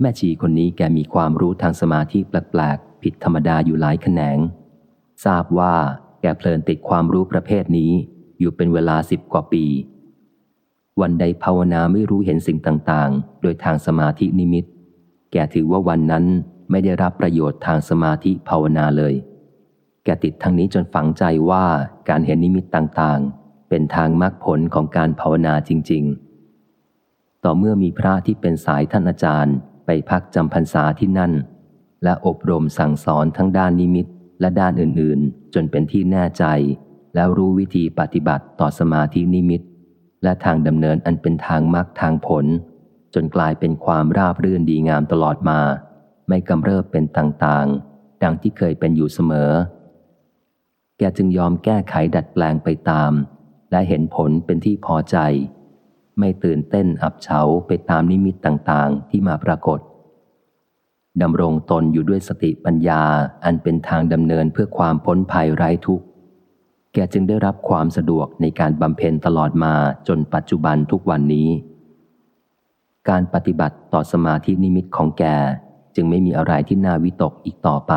แม่ชีคนนี้แกมีความรู้ทางสมาธิแปลกๆ ผิดธรรมดาอยู่หลายแขนง ทราบว่าแกเพลินติดความรู้ประเภทนี้ อยู่เป็นเวลาสิบกว่าปี วันใดภาวนาไม่รู้เห็นสิ่งต่างๆ โดยทางสมาธินิมิต แกถือว่าวันนั้นไม่ได้รับประโยชน์ทางสมาธิภาวนาเลย แกติดทางนี้จนฝังใจว่าการเห็นนิมิตต่างๆ เป็นทางมรรคผลของการภาวนาจริง ๆ ต่อเมื่อมีพระที่เป็นสายท่านอาจารย์ ไปพักจำพรรษาที่นั่น และอบรมสั่งสอนทั้งด้านนิมิตและด้านอื่นๆ จนเป็นที่แน่ใจ แล้วรู้วิธีปฏิบัติต่อสมาธินิมิต และทางดำเนินอันเป็นทางมรรคทางผล จนกลายเป็นความราบรื่นดีงามตลอดมา ไม่กำเริบเป็นต่างๆ ดังที่เคยเป็นอยู่เสมอ แกจึงยอมแก้ไขดัดแปลงไปตาม และเห็นผลเป็นที่พอใจ ไม่ตื่นเต้นอับเฉาไปตามนิมิตต่างๆ ที่มาปรากฏ ดำรงตนอยู่ด้วยสติปัญญาอันเป็นทางดำเนินเพื่อความพ้นภัยไร้ทุกข์ แกจึงได้รับความสะดวกในการบำเพ็ญตลอดมาจนปัจจุบันทุกวันนี้ การปฏิบัติต่อสมาธินิมิตของแกจึงไม่มีอะไรที่น่าวิตกอีกต่อไป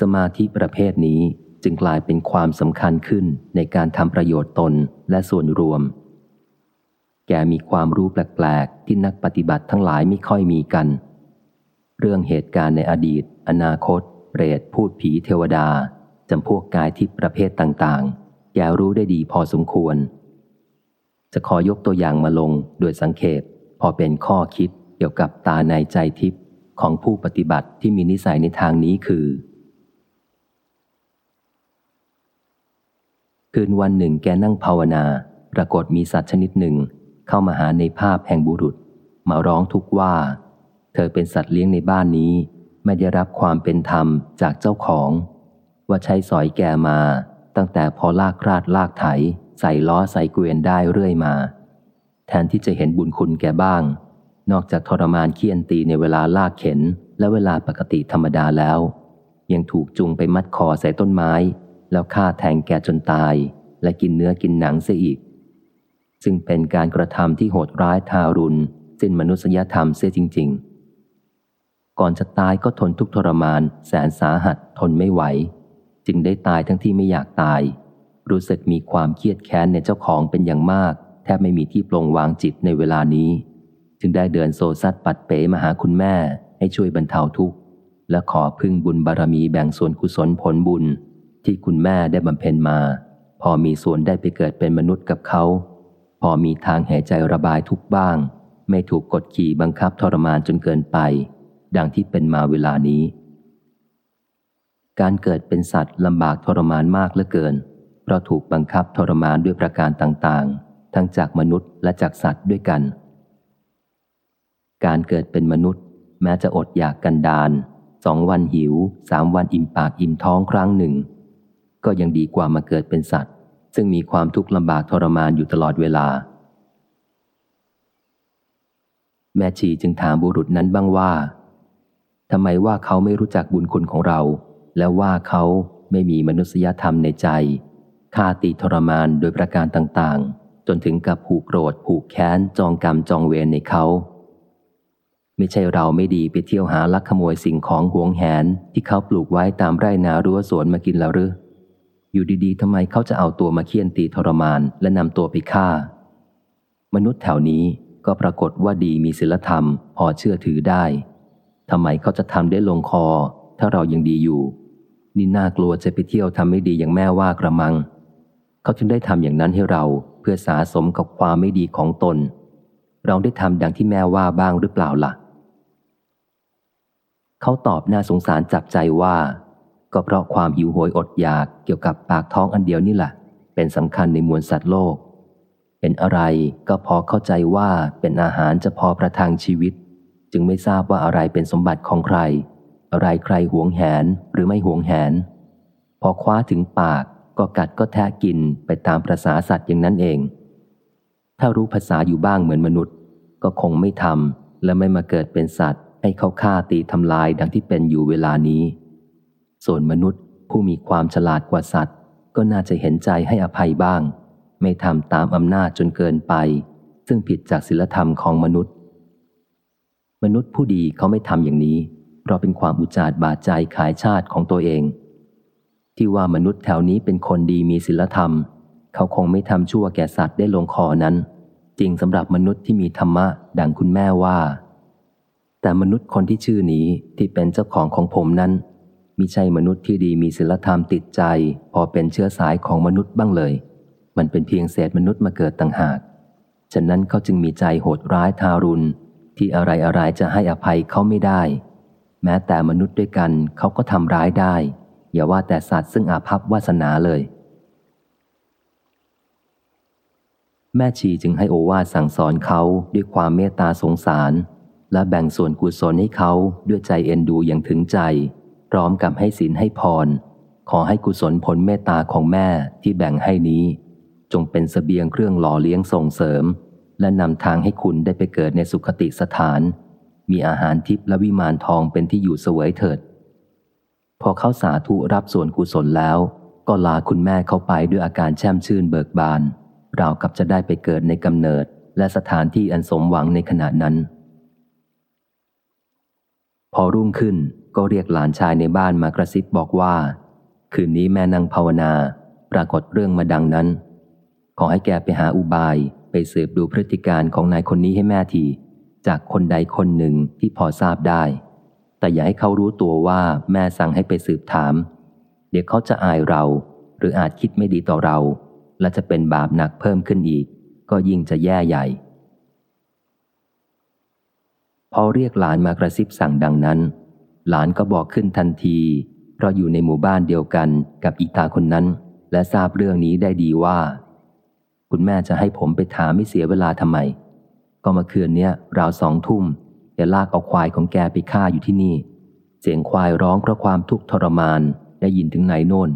สมาธิประเภทนี้จึงกลายเป็นความสำคัญขึ้นในการทำประโยชน์ตนและส่วนรวม แกมีความรู้แปลกๆ ที่นักปฏิบัติทั้งหลายไม่ค่อยมีกัน เรื่องเหตุการณ์ในอดีต อนาคต เปรต พูดผีเทวดาจำพวกกายทิพย์ประเภทต่างๆ แกรู้ได้ดีพอสมควร จะขอยกตัวอย่างมาลงโดยสังเขปพอเป็นข้อคิดเกี่ยวกับตาในใจทิพย์ของผู้ปฏิบัติที่มีนิสัยในทางนี้คือ คืนวันหนึ่งแกนั่งภาวนา ปรากฏมีสัตว์ชนิดหนึ่ง เข้ามาหาในภาพแห่งบุรุษ มาร้องทุกว่า เธอเป็นสัตว์เลี้ยงในบ้านนี้ ไม่ได้รับความเป็นธรรมจากเจ้าของ ว่าใช้สอยแกมา ตั้งแต่พอลากคราดลากไถ ใส่ล้อใส่เกวียนได้เรื่อยมา แทนที่จะเห็นบุญคุณแกบ้าง นอกจากทรมานเคี่ยนตีในเวลาลากเข็น และเวลาปกติธรรมดาแล้ว ยังถูกจุงไปมัดคอใส่ต้นไม้ แล้วฆ่าแทงแกจนตาย และกินเนื้อกินหนังเสียอีก ซึ่งเป็นการกระทำที่โหดร้ายทารุณ สิ้นมนุษยธรรมเสียจริง ๆ ก่อนจะตายก็ทนทุกทรมาน แสนสาหัสทนไม่ไหว จึงได้ตายทั้งที่ไม่อยากตาย รู้สึกมีความเครียดแค้นในเจ้าของเป็นอย่างมาก แทบไม่มีที่ปลงวางจิตในเวลานี้ จึงได้เดินโซซัดปัดเป๋มาหาคุณแม่ ให้ช่วยบรรเทาทุกข์และขอพึ่งบุญบารมีแบ่งส่วนกุศลผลบุญ ที่คุณแม่ได้บำเพ็ญมา พอมีส่วนได้ไปเกิดเป็นมนุษย์กับเขา อมีทางหายใจระบายทุกบ้าง ไม่ถูกกดขี่บังคับทรมานจนเกินไป ดังที่เป็นมาเวลานี้ การเกิดเป็นสัตว์ลำบากทรมานมากเหลือเกิน เพราะถูกบังคับทรมานด้วยประการต่างๆ ทั้งจากมนุษย์และจากสัตว์ด้วยกัน การเกิดเป็นมนุษย์ แม้จะอดอยากกันดานสองวันหิวสามวันอิ่มปากอิ่มท้องครั้งหนึ่ง ก็ยังดีกว่ามาเกิดเป็นสัตว์ ซึ่งมีความทุกข์ลำบากทรมานอยู่ตลอดเวลา แม่ชีจึงถามบุรุษนั้นบ้างว่าทำไมว่าเขาไม่รู้จักบุญคุณของเรา แล้วว่าเขาไม่มีมนุษยธรรมในใจฆ่าตีทรมานโดยประการต่างๆ จนถึงกับผูกโกรธ ผูกแค้น จองกรรมจองเวรในเขา ไม่ใช่เราไม่ดีไปเที่ยวหาลักขโมยสิ่งของหวงแหนที่เขาปลูกไว้ตามไร่นารั้วสวนมากินแล้วหรือ อยู่ดีๆทำไมเขาจะเอาตัวมาเคี่ยนตีทรมานและนำตัวไปฆ่า มนุษย์แถวนี้ก็ปรากฏว่าดีมีศีลธรรม พอเชื่อถือได้ทำไมเขาจะทำได้ลงคอ ถ้าเรายังดีอยู่ นี่น่ากลัวจะไปเที่ยวทำไม่ดีอย่างแม่ว่ากระมัง เขาจึงได้ทำอย่างนั้นให้เราเพื่อสาสมกับความไม่ดีของตน เราได้ทำดังที่แม่ว่าบ้างหรือเปล่าละ่ะ เขาตอบน่าสงสารจับใจว่า ก็เพราะความหิวโหยอดอยากเกี่ยวกับปากท้องอันเดียวนี่แหละ เป็นสำคัญในมวลสัตว์โลก เป็นอะไรก็พอเข้าใจว่าเป็นอาหารจะพอประทังชีวิต จึงไม่ทราบว่าอะไรเป็นสมบัติของใคร อะไรใครหวงแหนหรือไม่หวงแหน พอคว้าถึงปากก็กัดก็แทะกินไปตามประษาสัตว์อย่างนั้นเอง ถ้ารู้ภาษาอยู่บ้างเหมือนมนุษย์ ก็คงไม่ทำและไม่มาเกิดเป็นสัตว์ ให้เขาฆ่าตีทำลายดังที่เป็นอยู่เวลานี้ ส่วนมนุษย์ผู้มีความฉลาดกว่าสัตว์ ก็น่าจะเห็นใจให้อภัยบ้าง ไม่ทำตามอำนาจจนเกินไป ซึ่งผิดจากศีลธรรมของมนุษย์ มนุษย์ผู้ดีเขาไม่ทำอย่างนี้ เพราะเป็นความอุจาดบาดใจขายชาติของตัวเอง ที่ว่ามนุษย์แถวนี้เป็นคนดีมีศีลธรรม เขาคงไม่ทำชั่วแก่สัตว์ได้ลงคอนั้นจริงสำหรับมนุษย์ที่มีธรรมะดังคุณแม่ว่า แต่มนุษย์คนที่ชื่อนี้ที่เป็นเจ้าของของผมนั้น มิใช่มนุษย์ที่ดีมีศีลธรรมติดใจ พอเป็นเชื้อสายของมนุษย์บ้างเลย มันเป็นเพียงเศษมนุษย์มาเกิดต่างหาก ฉะนั้นเขาจึงมีใจโหดร้ายทารุณ ที่อะไรอะไรจะให้อภัยเขาไม่ได้ แม้แต่มนุษย์ด้วยกันเขาก็ทำร้ายได้ อย่าว่าแต่สัตว์ซึ่งอาภัพวาสนาเลย แม่ชีจึงให้โอวาสั่งสอนเขาด้วยความเมตตาสงสาร และแบ่งส่วนกุศลให้เขาด้วยใจเอ็นดูอย่างถึงใจ ร้อมกับให้ศีลให้พร ขอให้กุศลผลเมตตาของแม่ที่แบ่งให้นี้ จงเป็นสเสบียงเครื่องหล่อเลี้ยงส่งเสริม และนำทางให้คุณได้ไปเกิดในสุขติสถาน มีอาหารทิพย์และวิมานทองเป็นที่อยู่เสวยเถิด พอเขาสาธุรับส่วนกุศลแล้ว ก็ลาคุณแม่เข้าไปด้วยอาการแช่มชื่นเบิกบานราวกับจะได้ไปเกิดในกำเนิด และสถานที่อันสมหวังในขณะนั้น พอรุ่งขึ้น ก็เรียกหลานชายในบ้านมากระซิบบอกว่า คืนนี้แม่นางภาวนา ปรากฏเรื่องมาดังนั้น ขอให้แกไปหาอุบายไปสืบดูพฤติการของนายคนนี้ให้แม่ที จากคนใดคนหนึ่งที่พอทราบได้ แต่อย่าให้เขารู้ตัวว่าแม่สั่งให้ไปสืบถาม เดี๋ยวเขาจะอายเรา หรืออาจคิดไม่ดีต่อเรา และจะเป็นบาปหนักเพิ่มขึ้นอีก ก็ยิ่งจะแย่ใหญ่ พอเรียกหลานมากระซิบสั่งดังนั้น หลานก็บอกขึ้นทันที เพราะอยู่ในหมู่บ้านเดียวกันกับอีตาคนนั้น และทราบเรื่องนี้ได้ดีว่า คุณแม่จะให้ผมไปถามไม่เสียเวลาทำไม ก็มาคืนเนี้ยราวสองทุ่มอย่าลากเอาควายของแกไปฆ่าอยู่ที่นี่ เสียงควายร้องเพราะความทุกข์ทรมานได้ยินถึงไหนโน่น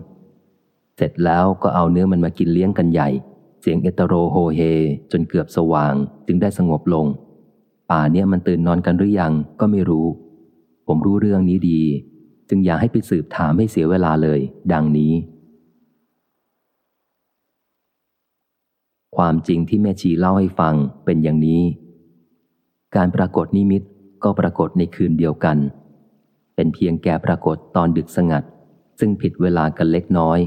เสร็จแล้วก็เอาเนื้อมันมากินเลี้ยงกันใหญ่ เสียงเอตโรโฮเฮ จนเกือบสว่างจึงได้สงบลง ป่าเนี้ยมันตื่นนอนกันหรือยังก็ไม่รู้ ผมรู้เรื่องนี้ดี จึงอยากให้ไปสืบถามให้เสียเวลาเลย ดังนี้ ความจริงที่แม่ชีเล่าให้ฟังเป็นอย่างนี้ การปรากฏนิมิตก็ปรากฏในคืนเดียวกัน เป็นเพียงแก่ปรากฏตอนดึกสงัด ซึ่งผิดเวลากันเล็กน้อย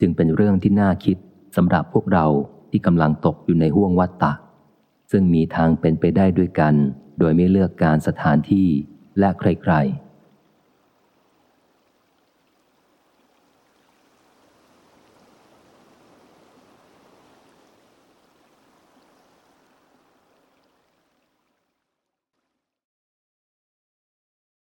จึงเป็นเรื่องที่น่าคิดสำหรับพวกเราที่กำลังตกอยู่ในห่วงวัฏฏะซึ่งมีทางเป็นไปได้ด้วยกัน โดยไม่เลือกการสถานที่ และใครๆ